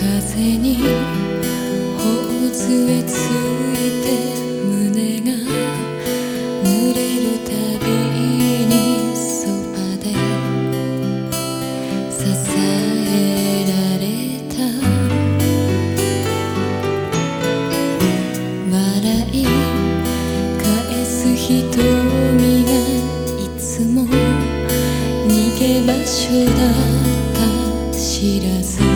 に頬杖ついて胸が濡れるたびにそばで支えられた。笑い返す瞳がいつも逃げ場所だった。知らず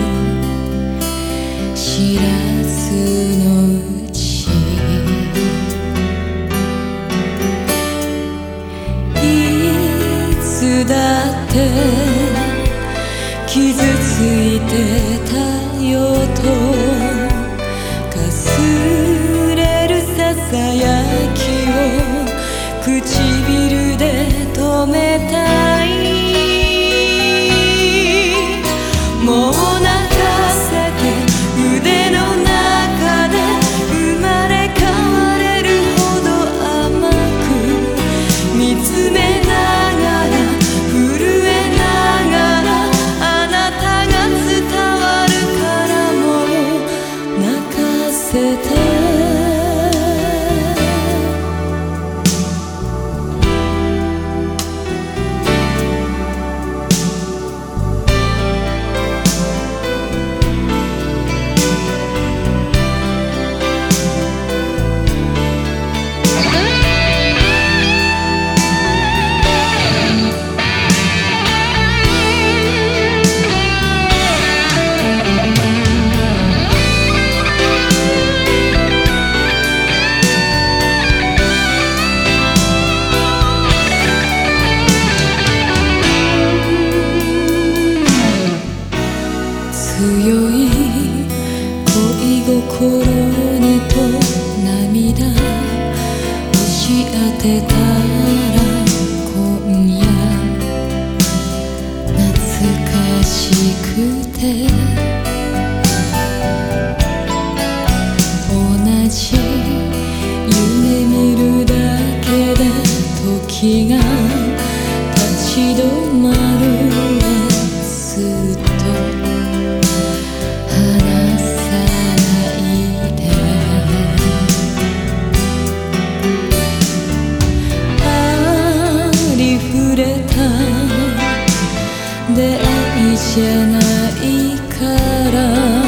傷ついてたよとかすれるささやきを唇で止めたいもう強い恋心にと涙。押し当てたら今夜。懐かしくて。同じ夢見るだけで時が立ち止まる。いじゃないから。